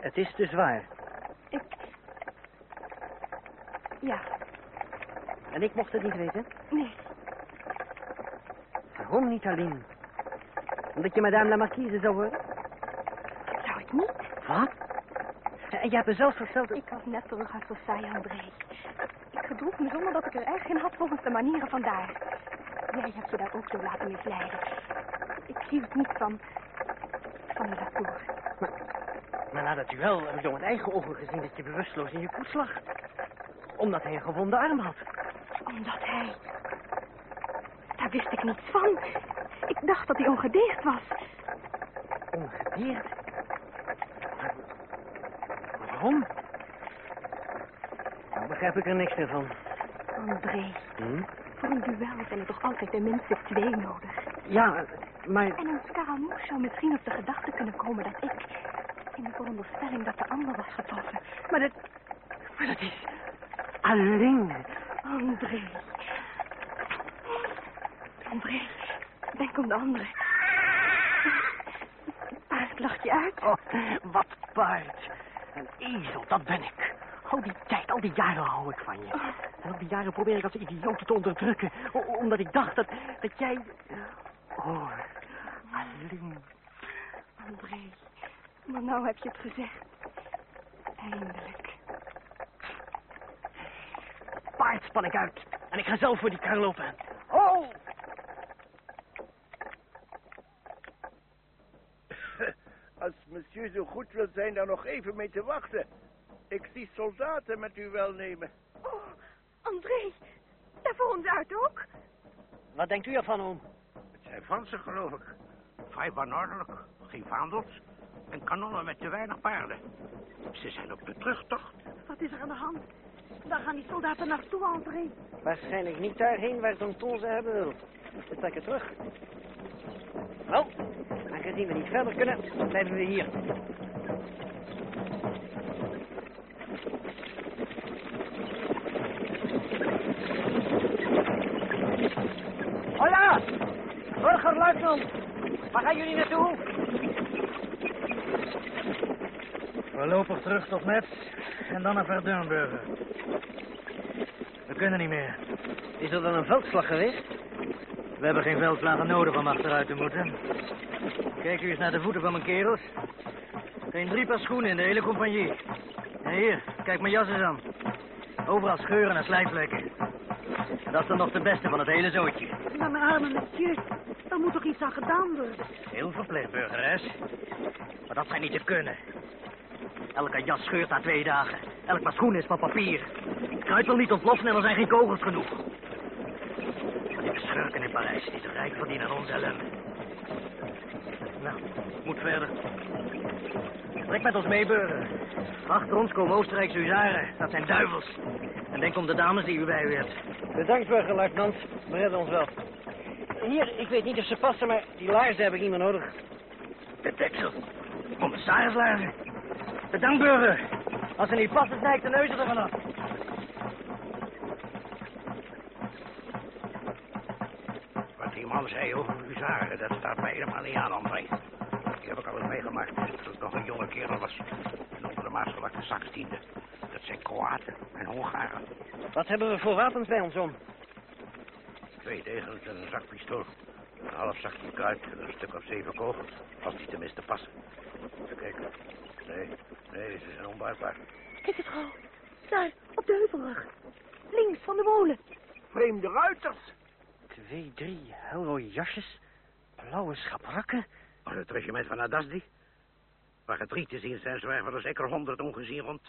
Het is te zwaar. Ik... Ja, En ik mocht het niet weten. nee. Waarom niet, Aline? Omdat je madame la marquise zou worden? Zou ik niet? Wat? En je hebt me zelf verteld... dat- Ik was net terug uit Versailles, André. Ik gedroeg me zonder dat ik er erg in had volgens de manieren van daar. Jij hebt je daar ook door laten misleiden. Ik hield niet van... van de Latour. Maar na dat duel heb ik door mijn eigen ogen gezien dat je bewusteloos in je koets lag. Omdat hij een gewonde arm had. Omdat hij... Daar wist ik niets van. Ik dacht dat hij ongedeerd was. Ongedeerd? Maar Waarom? Nou begrijp ik er niks meer van. André, Hm? voor een duel zijn er toch altijd tenminste twee nodig. Ja, maar... En een scaramouche zou misschien op de gedachte kunnen komen dat ik... in de veronderstelling dat de ander was getroffen. Maar dat... Maar dat is... Alleen. André. André, denk om de andere. Paard lacht je uit. Oh, wat paard. Een ezel, dat ben ik. Al die tijd, al die jaren hou ik van je. En al die jaren probeer ik als idioot te onderdrukken. omdat ik dacht dat, dat jij... Oh, alleen. André, nou heb je het gezegd. Eindelijk. Paard span ik uit. En ik ga zelf voor die kar lopen. Oh! Als monsieur zo goed wil zijn daar nog even mee te wachten. Ik zie soldaten met u welnemen. Oh, André, daar voor ons uit ook? Wat denkt u ervan, oom? Het zijn Fransen, geloof ik. Vrij noordelijk, geen vaandels. En kanonnen met te weinig paarden. Ze zijn op de terugtocht. Wat is er aan de hand? Waar gaan die soldaten naartoe, André? Waarschijnlijk niet daarheen waar Tonton ze hebben wil. We trekken terug. Wel, aangezien we niet verder kunnen, blijven we hier. Hola! Burgerluitenant! Waar gaan jullie naartoe? Voorlopig terug tot Metz en dan naar Verdunburger. We kunnen niet meer. Is er dan een veldslag geweest? We hebben geen veldslagen nodig om achteruit te moeten. Kijk u eens naar de voeten van mijn kerels. Geen drie paar schoenen in de hele compagnie. En hier, kijk mijn jas eens aan. Overal scheuren en slijtvlekken. En dat is dan nog de beste van het hele zootje. Maar mijn arme monsieur, daar moet toch iets aan gedaan worden? Heel verplicht, burgeres. Maar dat schijnt niet te kunnen. Elke jas scheurt na twee dagen. Elk paar schoen is van papier. Het kruid wil niet ontploffen en er zijn geen kogels genoeg. Die schurken in Parijs die te rijk verdienen aan onze ellende. Nou, moet verder. Trek met ons mee, burger. Achter ons komen Oostenrijkse huzaren. Dat zijn duivels. En denk om de dames die u bij u hebt. Bedankt, burgerluitenant. We redden ons wel. Hier, ik weet niet of ze passen, maar die laarzen heb ik niet meer nodig. De deksel. Commissarislaarzen. Bedankt, burger. Als ze niet passen, snij ik de neuzen ervan af. Wat die man zei over huzaren, dat staat mij helemaal niet aan, André. Die heb ik al eens meegemaakt toen ik nog een jonge kerel was. En onder de Maasgewak de Sachstiende. Dat zijn Kroaten en Hongaren. Wat hebben we voor wapens bij ons om? Twee degens en een zakpistool. Een half zakje kruid en een stuk of zeven kogels. Als die tenminste passen. Even kijken. Nee, nee, ze zijn onbruikbaar. Kijk eens gauw. Daar, op de heuvelrug. Links van de molen. Vreemde ruiters. Twee, drie helrode jasjes, blauwe schabrakken. Maar het regiment van Adasdi? Waar het drie te zien zijn, zwerven er zeker honderd ongezien rond.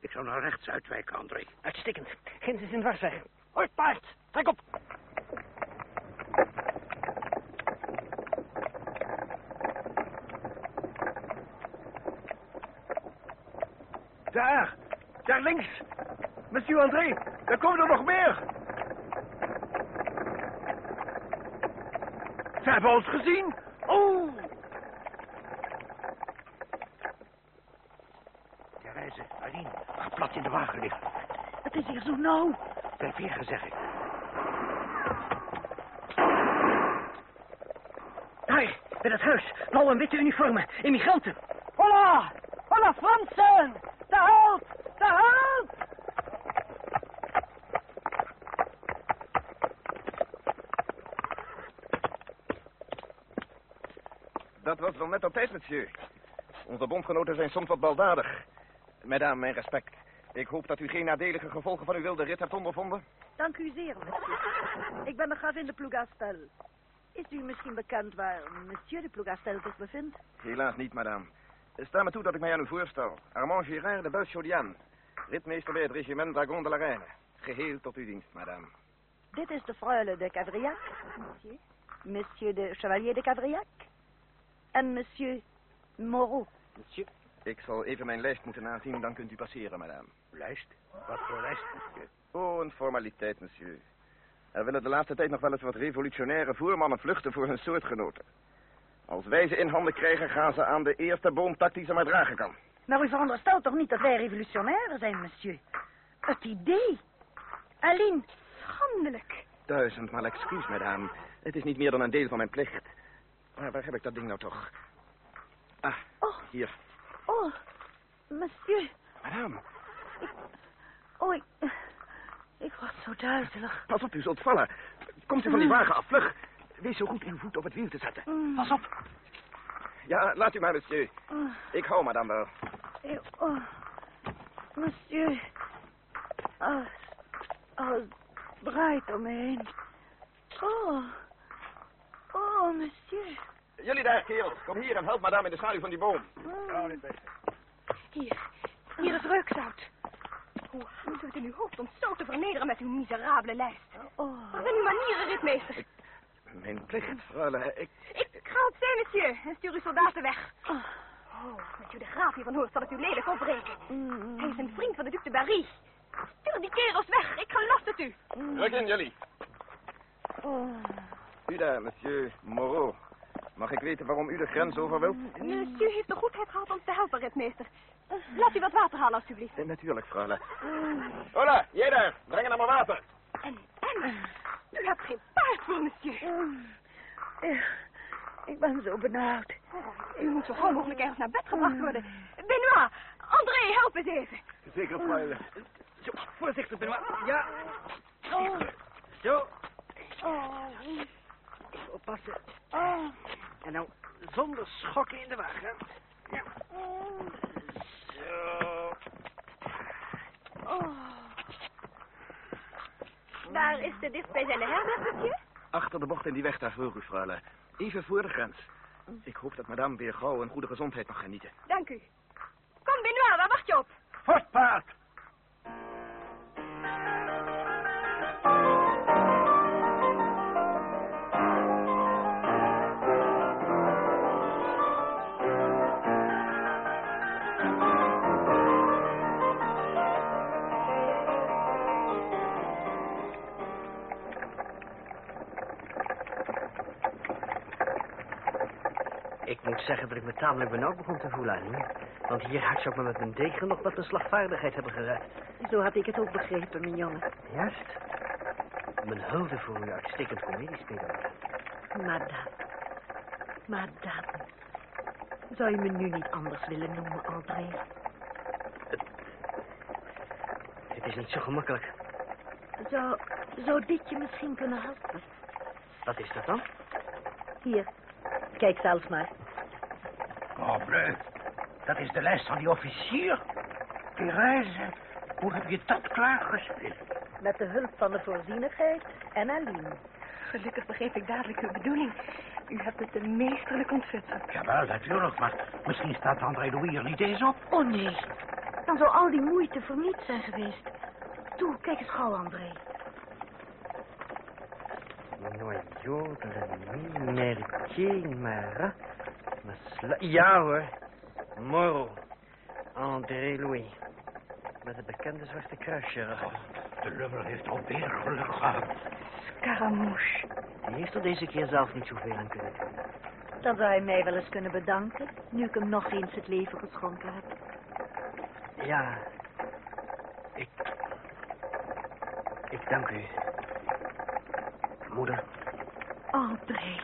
Ik zou naar rechts uitwijken, André. Uitstekend. Ginds is een dwarsweg. Hoi, paard. Trek op. Daar, daar links. Monsieur André, daar komen er nog meer. Ze hebben ons gezien. Oh, Therese, Aline, ga plat in de wagen liggen. Het is hier zo nauw. Ten veren, zeg ik. Daar, bij dat huis. Blauwe en witte uniformen. Immigranten. Hola! Hola, Fransen! De halt! De halt! Dat was wel net op tijd, monsieur. Onze bondgenoten zijn soms wat baldadig. Madame, mijn respect. Ik hoop dat u geen nadelige gevolgen van uw wilde rit hebt ondervonden. Dank u zeer, monsieur. Ik ben de gravin de Plougastel. Is u misschien bekend waar monsieur de Plougastel zich bevindt? Helaas niet, madame. Sta me toe dat ik mij aan u voorstel. Armand Girard de Belchaudian. Ritmeester bij het regiment Dragon de la Reine. Geheel tot uw dienst, madame. Dit is de freule de Cavriac, monsieur. Monsieur de Chevalier de Cavriac. En monsieur Moreau. Monsieur, Ik zal even mijn lijst moeten aanzien, dan kunt u passeren, madame. Lijst? Wat voor lijst, monsieur? Oh, een formaliteit, monsieur. Er willen de laatste tijd nog wel eens wat revolutionaire voermannen vluchten voor hun soortgenoten. Als wij ze in handen krijgen, gaan ze aan de eerste boomtak die ze maar dragen kan. Maar u veronderstelt toch niet dat wij revolutionaire zijn, monsieur? Het idee. Aline, Schandelijk. Duizendmaal excuus, madame. Het is niet meer dan een deel van mijn plicht. Maar waar heb ik dat ding nou toch? Ah, Oh. hier. Oh, monsieur. Madame, Oh, ik, ik word zo duizelig. pas op, u zult vallen. Komt u van die wagen af, vlug. Wees zo goed uw voet op het wiel te zetten. pas op. Ja, laat u maar, monsieur. Oh, Ik hou madame wel. oh, monsieur. Alles, alles draait om me heen. Oh, oh, monsieur. Jullie daar, kerels. Kom hier en help madame in de schaduw van die boom. Hier. Hier is reukzout. Hoe houdt u het in uw hoofd om zo te vernederen met uw miserabele lijst? Oh, Wat zijn uw manieren, ritmeester? Mijn plicht, freule. Ik... Ik ga op zee, monsieur, en stuur uw soldaten weg. Oh, als u de graaf hiervan hoort, zal het u lelijk opbreken. mm, Hij is een vriend van de Duc de Barry. Stuur die kerels weg, ik geloof het u. Ruk in, jullie. oh. U daar, monsieur Moreau. Mag ik weten waarom u de grens over wilt? Monsieur heeft de goedheid gehad ons te helpen, ritmeester. Laat u wat water halen, alstublieft. Eh, natuurlijk, freule. Hola, jij daar. Breng er maar water. En, en, u hebt geen paard voor, monsieur. Ik, ik ben zo benauwd. U moet zo gauw mogelijk ergens naar bed gebracht worden. Benoit, André, help eens even. Zeker, freule. Zo, voorzichtig, Benoit. Ja. Zo, Oh, oppassen. oh, En nou, zonder schokken in de wagen. Ja. Zo. oh. Daar is de dichtstbijzijnde herberg, monsieur. Achter de bocht in die weg daar voor u, freule. Even voor de grens. Ik hoop dat madame weer gauw een goede gezondheid mag genieten. Dank u. Kom, Benoit, waar wacht je op? Vast Ik moet zeggen dat ik me tamelijk benauwd begon te voelen, Annie. Want hier had je ook maar met mijn degen nog wat een slagvaardigheid hebben gered. Zo had ik het ook begrepen, mijn jongen. Juist. Mijn hulde voor uw uitstekend comediespeler. Madame. Madame. Zou je me nu niet anders willen noemen, André? Het is niet zo gemakkelijk. Zou, zou dit je misschien kunnen helpen? Wat is dat dan? Hier, kijk zelf maar. Oh, bleu. Dat is de lijst van die officier. Therese, hoe heb je dat klaargespeeld? Met de hulp van de voorzienigheid en Aline. Gelukkig begreep ik dadelijk uw bedoeling. U hebt het de meesterlijk ontfutseld. Jawel, natuurlijk, maar misschien staat André Louis er niet eens op. Oh nee, dan zou al die moeite voor niets zijn geweest. Toe, kijk eens gauw, André. Noyau de la nuit, Mertier, Marat. Ja hoor. Moro. André Louis. Met een bekende zwarte kruisje erachter. De lummel heeft alweer geluk gehad. Scaramouche. Die heeft er deze keer zelf niet zoveel aan kunnen doen. Dan zou hij mij wel eens kunnen bedanken, nu ik hem nog eens het leven geschonken heb. Ja. Ik... Ik dank u. Moeder. André.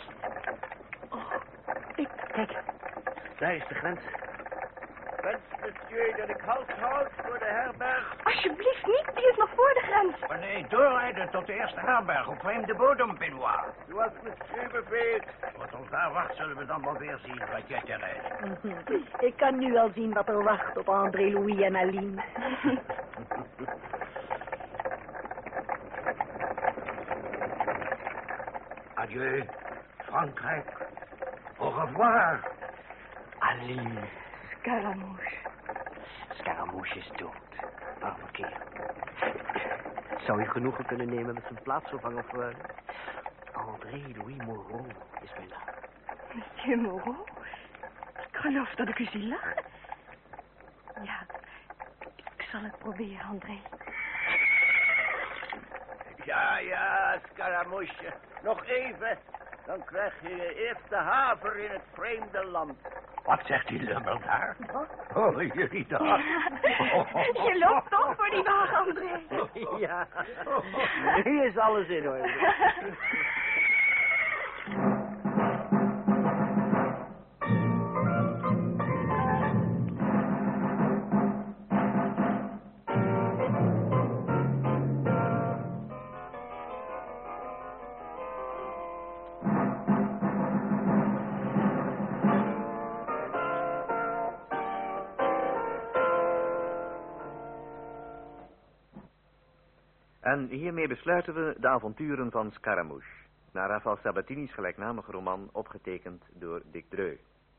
Kijk. Daar is de grens. Wens, monsieur, dat ik halt houd voor de herberg. Alsjeblieft niet, die is nog voor de grens. Maar nee, doorrijden tot de eerste herberg op vreemde bodem, Benoit. Zoals monsieur beveelt. Wat ons daar wacht, zullen we dan wel weer zien, wat jij te rijden. Ik kan nu al zien wat er wacht op André, Louis en Aline. Adieu, Frankrijk. Au revoir. Aline. Scaramouche. Scaramouche is dood. Arme kerel. Zou je genoegen kunnen nemen met zijn plaatsvervanger voor... eh, André Louis Moreau is mijn naam. Monsieur Moreau? Ik geloof dat ik u zie lachen. Ja, ik zal het proberen, André. Ja, ja, Scaramouche. Nog even. Dan krijg je je eerste haver in het vreemde land. Wat zegt die lummer daar? Oh, jullie daar. Je loopt toch voor die wagen, André. ja, nu is alles in orde. En hiermee besluiten we de avonturen van Scaramouche. Naar Rafael Sabatini's gelijknamige roman opgetekend door Dick Dreu.